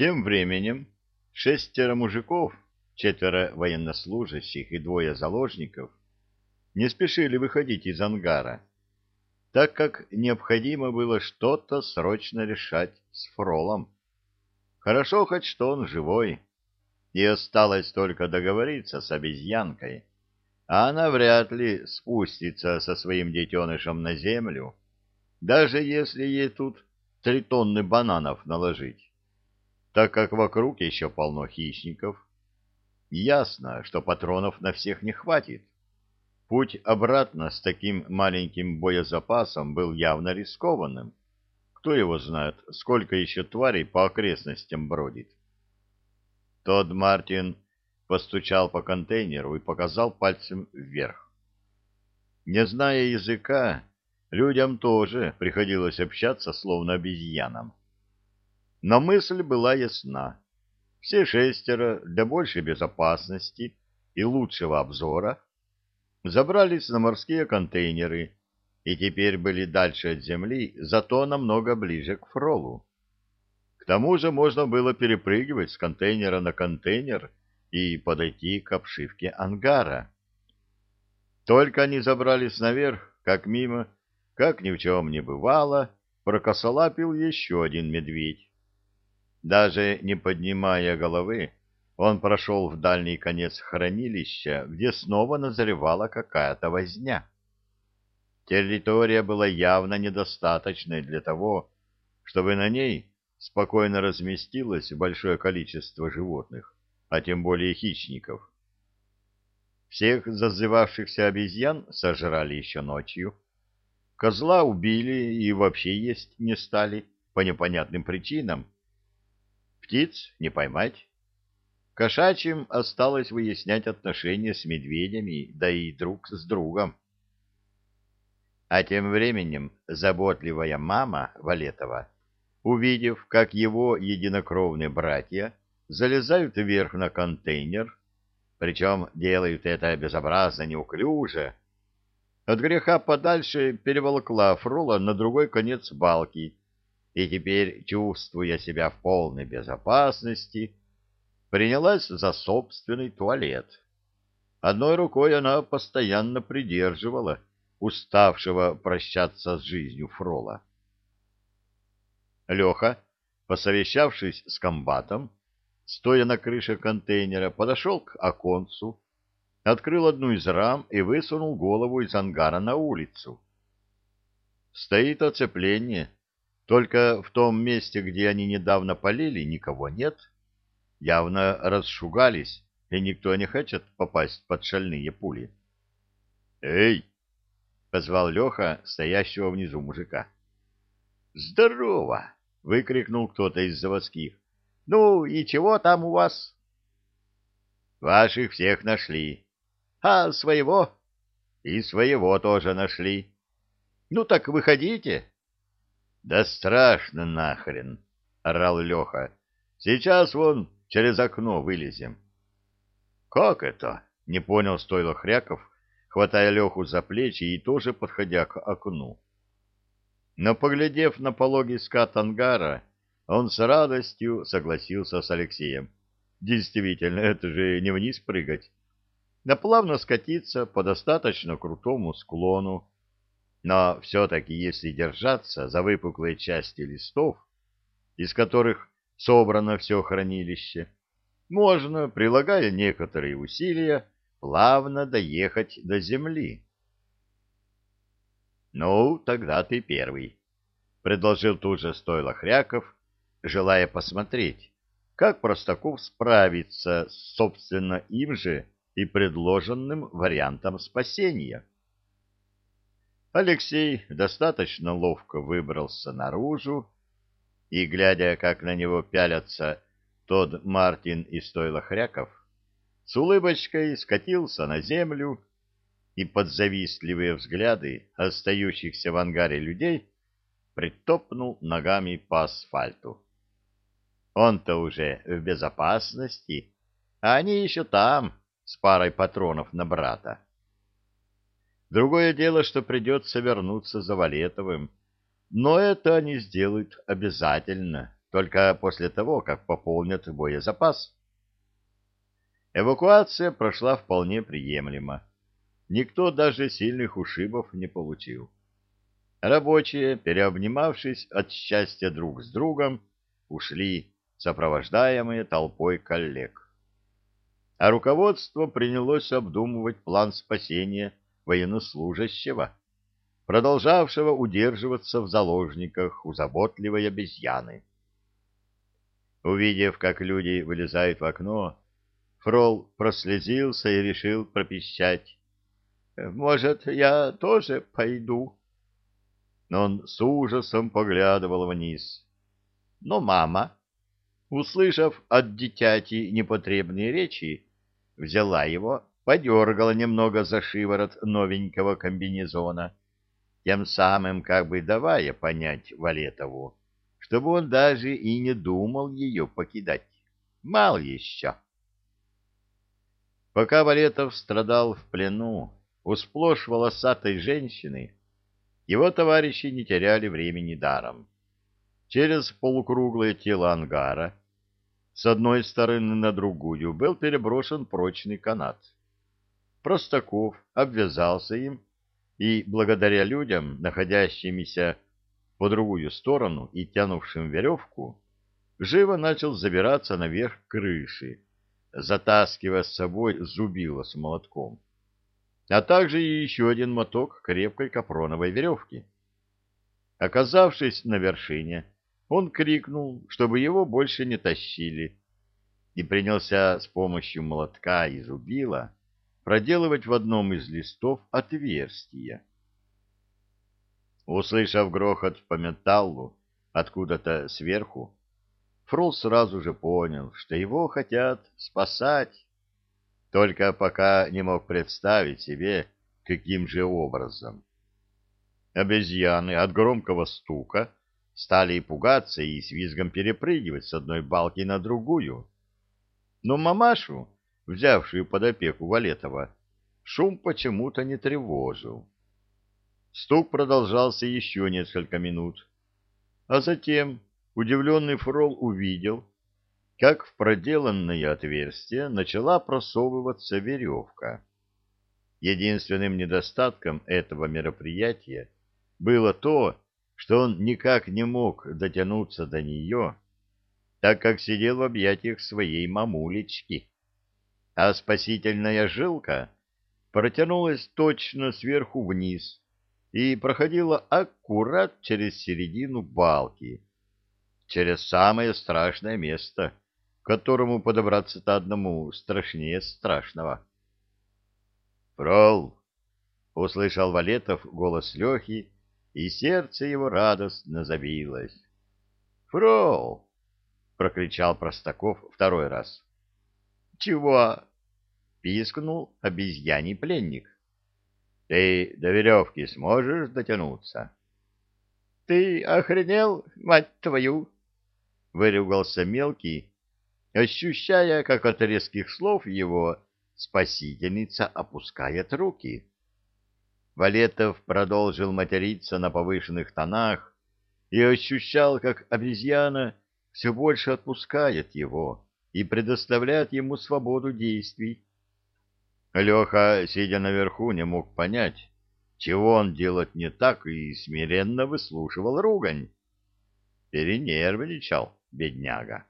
Тем временем шестеро мужиков, четверо военнослужащих и двое заложников не спешили выходить из ангара, так как необходимо было что-то срочно решать с Фролом. Хорошо хоть что он живой, и осталось только договориться с обезьянкой, а она вряд ли спустится со своим детенышем на землю, даже если ей тут три тонны бананов наложить, так как вокруг еще полно хищников. Ясно, что патронов на всех не хватит. Путь обратно с таким маленьким боезапасом был явно рискованным. Кто его знает, сколько еще тварей по окрестностям бродит. Тодд Мартин постучал по контейнеру и показал пальцем вверх. Не зная языка, людям тоже приходилось общаться словно обезьянам. Но мысль была ясна. Все шестеро для большей безопасности и лучшего обзора забрались на морские контейнеры и теперь были дальше от земли, зато намного ближе к фролу. К тому же можно было перепрыгивать с контейнера на контейнер и подойти к обшивке ангара. Только они забрались наверх, как мимо, как ни в чем не бывало, прокосолапил еще один медведь. Даже не поднимая головы, он прошел в дальний конец хранилища, где снова назревала какая-то возня. Территория была явно недостаточной для того, чтобы на ней спокойно разместилось большое количество животных, а тем более хищников. Всех зазывавшихся обезьян сожрали еще ночью. Козла убили и вообще есть не стали по непонятным причинам. Птиц не поймать. Кошачьим осталось выяснять отношения с медведями, да и друг с другом. А тем временем заботливая мама Валетова, увидев, как его единокровные братья залезают вверх на контейнер, причем делают это безобразно неуклюже, от греха подальше переволокла Фрола на другой конец балки и теперь, чувствуя себя в полной безопасности, принялась за собственный туалет. Одной рукой она постоянно придерживала уставшего прощаться с жизнью Фрола. Леха, посовещавшись с комбатом, стоя на крыше контейнера, подошел к оконцу, открыл одну из рам и высунул голову из ангара на улицу. Стоит оцепление, только в том месте, где они недавно полили, никого нет. Явно расшугались, и никто не хочет попасть под шальные пули. «Эй!» — позвал Леха, стоящего внизу мужика. «Здорово!» — выкрикнул кто-то из заводских. «Ну и чего там у вас?» «Ваших всех нашли». «А своего?» «И своего тоже нашли». «Ну так выходите». «Да страшно нахрен!» — орал Леха. «Сейчас вон через окно вылезем». «Как это?» — не понял стойло Хряков, хватая Леху за плечи и тоже подходя к окну. Но, поглядев на пологий скат ангара, он с радостью согласился с Алексеем. Действительно, это же не вниз прыгать. На плавно скатиться по достаточно крутому склону. Но все-таки, если держаться за выпуклые части листов, из которых собрано все хранилище, можно, прилагая некоторые усилия, плавно доехать до земли. — Ну, тогда ты первый, — предложил тут же стойло Хряков, желая посмотреть, как Простаков справится с, собственно, им же и предложенным вариантом спасения. Алексей достаточно ловко выбрался наружу, и, глядя, как на него пялятся тот Мартин и Стойло Хряков, с улыбочкой скатился на землю и под завистливые взгляды остающихся в ангаре людей притопнул ногами по асфальту. Он-то уже в безопасности, а они еще там, с парой патронов на брата. Другое дело, что придется вернуться за Валетовым, но это они сделают обязательно, только после того, как пополнят боезапас. Эвакуация прошла вполне приемлемо. Никто даже сильных ушибов не получил. Рабочие, переобнимавшись от счастья друг с другом, ушли, сопровождаемые толпой коллег. А руководство принялось обдумывать план спасения военнослужащего, продолжавшего удерживаться в заложниках у заботливой обезьяны. Увидев, как люди вылезают в окно, Фрол прослезился и решил пропищать. «Может, я тоже пойду?» Но он с ужасом поглядывал вниз. Но мама, услышав от дитяти непотребные речи, взяла его, подергала немного за шиворот новенького комбинезона, тем самым как бы давая понять Валетову, чтобы он даже и не думал ее покидать. Мало еще. Пока Валетов страдал в плену у сплошь волосатой женщины, его товарищи не теряли времени даром. Через полукруглое тело ангара с одной стороны на другую был переброшен прочный канат. Простаков обвязался им и, благодаря людям, находящимися по другую сторону и тянувшим веревку, живо начал забираться наверх крыши, затаскивая с собой зубило с молотком, а также и еще один моток крепкой капроновой веревки. Оказавшись на вершине, он крикнул, чтобы его больше не тащили, и принялся с помощью молотка и зубила проделывать в одном из листов отверстие. Услышав грохот по металлу откуда-то сверху, Фрол сразу же понял, что его хотят спасать, только пока не мог представить себе, каким же образом. Обезьяны от громкого стука стали пугаться и с визгом перепрыгивать с одной балки на другую. Но мамашу, взявшую под опеку Валетова, шум почему-то не тревожил. Стук продолжался еще несколько минут, а затем удивленный Фрол увидел, как в проделанное отверстие начала просовываться веревка. Единственным недостатком этого мероприятия было то, что он никак не мог дотянуться до нее, так как сидел в объятиях своей мамулечки, а спасительная жилка протянулась точно сверху вниз и проходила аккурат через середину балки, через самое страшное место, к которому подобраться-то одному страшнее страшного. «Фрол!» — услышал Валетов голос Лехи, и сердце его радостно забилось. «Фрол!» — прокричал Простаков второй раз. «Чего?» — пискнул обезьяний пленник. «Ты до веревки сможешь дотянуться?» «Ты охренел, мать твою!» — выругался мелкий, ощущая, как от резких слов его спасительница опускает руки. Валетов продолжил материться на повышенных тонах и ощущал, как обезьяна все больше отпускает его и предоставляет ему свободу действий. Леха, сидя наверху, не мог понять, чего он делать не так, и смиренно выслушивал ругань. Перенервничал бедняга.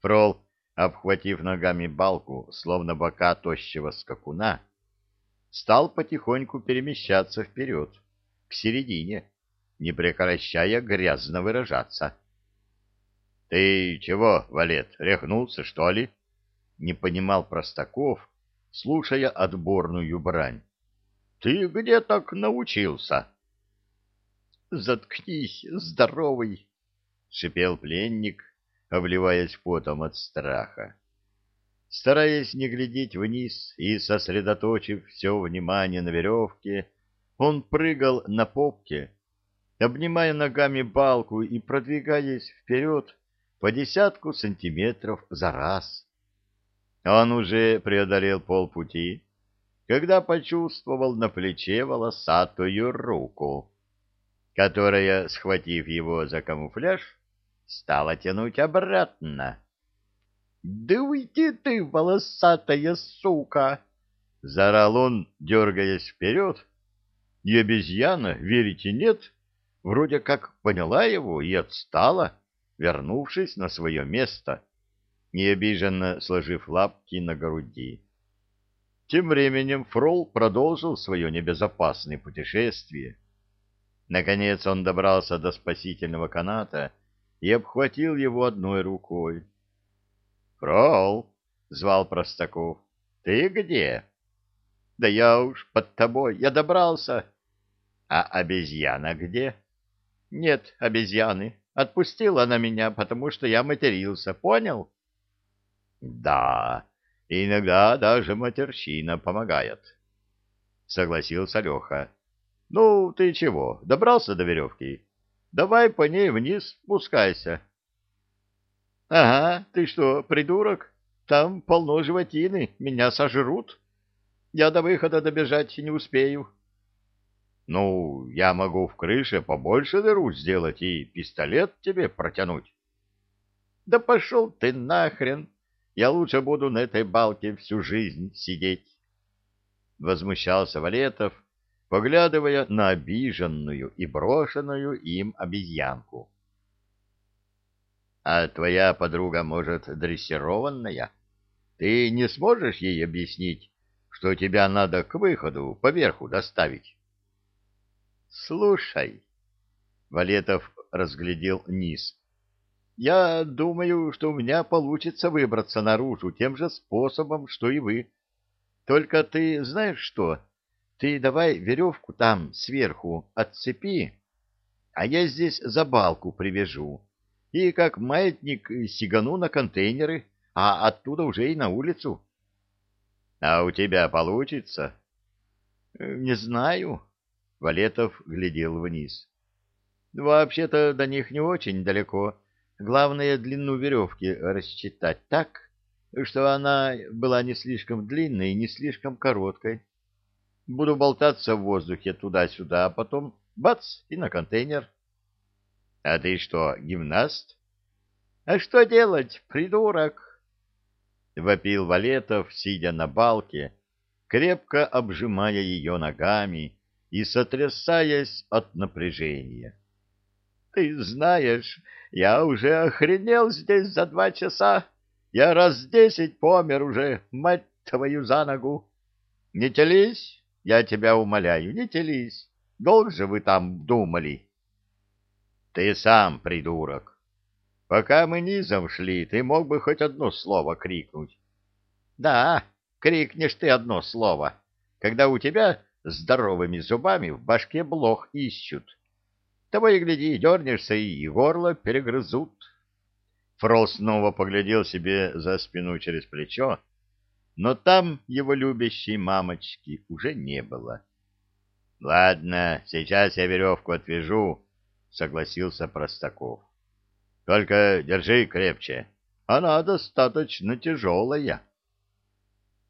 Фрол, обхватив ногами балку, словно бока тощего скакуна, стал потихоньку перемещаться вперед, к середине, не прекращая грязно выражаться. — Ты чего, Валет, рехнулся, что ли? — не понимал Простаков, слушая отборную брань. — Ты где так научился? — Заткнись, здоровый! — шипел пленник, обливаясь потом от страха. Стараясь не глядеть вниз и сосредоточив все внимание на веревке, он прыгал на попке, обнимая ногами балку и продвигаясь вперед по десятку сантиметров за раз. Он уже преодолел полпути, когда почувствовал на плече волосатую руку, которая, схватив его за камуфляж, стала тянуть обратно. — Да уйди ты, волосатая сука! — заорал он, дергаясь вперед. И обезьяна, верите, нет, вроде как поняла его и отстала, вернувшись на свое место, необиженно сложив лапки на груди. Тем временем Фрол продолжил свое небезопасное путешествие. Наконец он добрался до спасительного каната и обхватил его одной рукой. — Фрол! — звал Простаков. — Ты где? — Да я уж под тобой, я добрался. — А обезьяна где? — Нет обезьяны. Отпустила она меня, потому что я матерился, понял? — Да, иногда даже матерщина помогает, — согласился Леха. — Ну, ты чего, добрался до веревки? Давай по ней вниз спускайся. — Ага, ты что, придурок? Там полно животины, меня сожрут. Я до выхода добежать не успею. — Ну, я могу в крыше побольше дыру сделать и пистолет тебе протянуть. — Да пошел ты нахрен! Я лучше буду на этой балке всю жизнь сидеть. Возмущался Валетов, поглядывая на обиженную и брошенную им обезьянку. А твоя подруга, может, дрессированная? Ты не сможешь ей объяснить, что тебя надо к выходу поверху доставить? Слушай, Валетов разглядел низ. Я думаю, что у меня получится выбраться наружу тем же способом, что и вы. Только ты знаешь что? Ты давай веревку там сверху отцепи, а я здесь за балку привяжу и как маятник сигану на контейнеры, а оттуда уже и на улицу. — А у тебя получится? — Не знаю. Валетов глядел вниз. — Вообще-то до них не очень далеко. Главное, длину веревки рассчитать так, что она была не слишком длинной и не слишком короткой. Буду болтаться в воздухе туда-сюда, а потом бац и на контейнер. — А ты что, гимнаст? — А что делать, придурок? — вопил Валетов, сидя на балке, крепко обжимая ее ногами и сотрясаясь от напряжения. — Ты знаешь, я уже охренел здесь за два часа. Я раз десять помер уже, мать твою, за ногу. Не телись, я тебя умоляю, не телись. Долго же вы там думали? — ты сам придурок. Пока мы низом шли, ты мог бы хоть одно слово крикнуть. Да, крикнешь ты одно слово, когда у тебя здоровыми зубами в башке блох ищут. Того и гляди, дернешься, и горло перегрызут. Фрол снова поглядел себе за спину через плечо, но там его любящей мамочки уже не было. — Ладно, сейчас я веревку отвяжу, — согласился Простаков. — Только держи крепче. Она достаточно тяжелая.